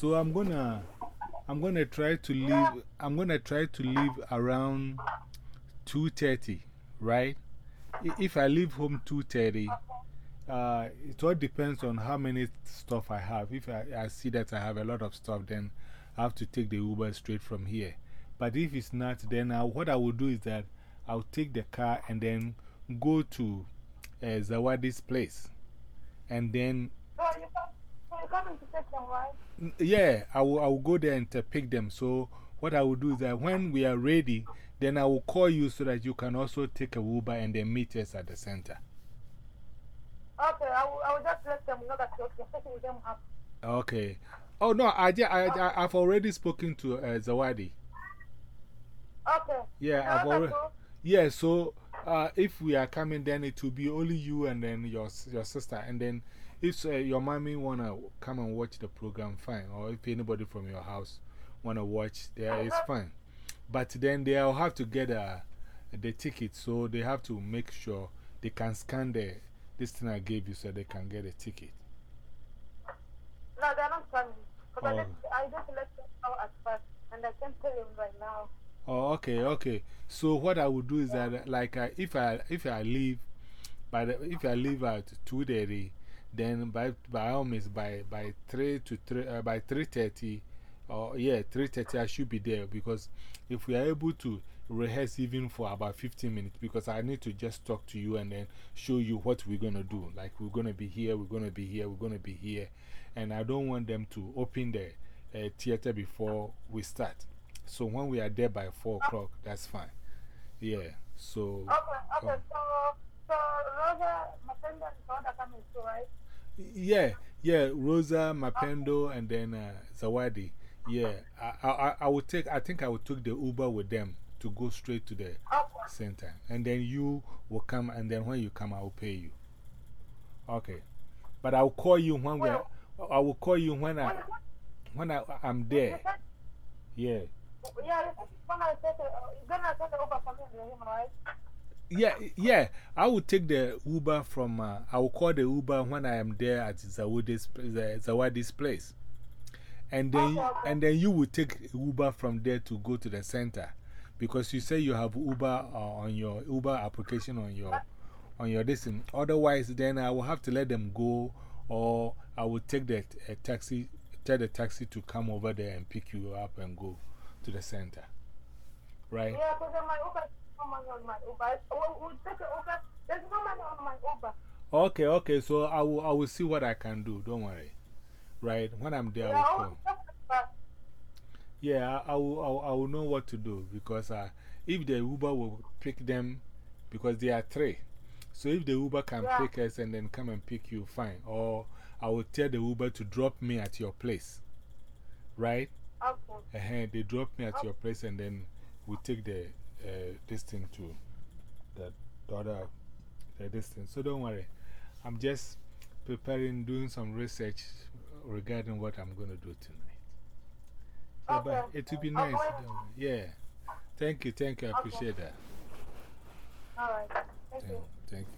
So I'm gonna, I'm gonna try to leave, I'm gonna try to leave around 2.30, right? If I leave home 2.30, uh, it all depends on how many stuff I have. If I, I see that I have a lot of stuff, then I have to take the Uber straight from here. But if it's not, then I, what I will do is that I'll take the car and then go to uh, Zawadi's place. And then. Coming to them, right? Yeah, I will, I will go there and pick them. So, what I will do is that when we are ready, then I will call you so that you can also take a Uber and then meet us at the center. Okay, I will, I will just let them know that you're, taking them up. Okay. Oh, no, I, I, I, I've already spoken to uh, Zawadi. Okay. Yeah, I've already. Yeah, so uh, if we are coming, then it will be only you and then your, your sister. And then if uh, your mommy want to come and watch the program, fine. Or if anybody from your house want to watch, there is fine. But then they'll have to get uh, the ticket, so they have to make sure they can scan the, this thing I gave you so they can get a ticket. No, they're not coming. Because Oh. I, just, I just let them know at first, and I can't tell him right now. Oh, okay, okay. So what I would do is that, like, if I if I leave, by the, if I leave at two thirty, then by by all means by by three to three uh, by three thirty, or yeah three thirty I should be there because if we are able to rehearse even for about fifteen minutes because I need to just talk to you and then show you what we're gonna do. Like we're gonna be here, we're gonna be here, we're gonna be here, and I don't want them to open the uh, theater before we start. So when we are there by 4 o'clock, that's fine. Yeah, so. Okay, okay, um, so, so Rosa, Matenda, and Soda coming too, right? Yeah, yeah, Rosa, Mapendo, and then uh, Zawadi. Yeah, I, I, I will take, I think I would take the Uber with them to go straight to the Okay. center. And then you will come, and then when you come, I will pay you. Okay. But I will call you when we are, I will call you when, I, when I, I'm there. Yeah. Yeah? Yeah, yeah. I will take the Uber from, uh, I will call the Uber when I am there at Zawadi's, Zawadi's place. And then, and then you will take Uber from there to go to the center. Because you say you have Uber uh, on your Uber application on your, on your distance. Otherwise, then I will have to let them go, or I will take the a taxi, tell the taxi to come over there and pick you up and go to the center. Right? Yeah, because my Uber, no money on my Uber. We'll, we'll take the Uber. There's no money on my Uber. Okay, okay. So I will, I will see what I can do. Don't worry. Right? When I'm there, I Yeah, will I'll call. take the Uber. Yeah, I, I will, I will, I will know what to do because uh, if the Uber will pick them, because they are three. So if the Uber can Yeah. pick us and then come and pick you, fine. Or I will tell the Uber to drop me at your place. Right? Okay. Uh They drop me at your place and then we take the uh, this thing to the, the other the distance. So don't worry. I'm just preparing, doing some research regarding what I'm going to do tonight. Yeah, but it would be nice. wait. don't worry. Yeah. Thank you, thank you. I appreciate that. All right. Thank Thank, you. thank you.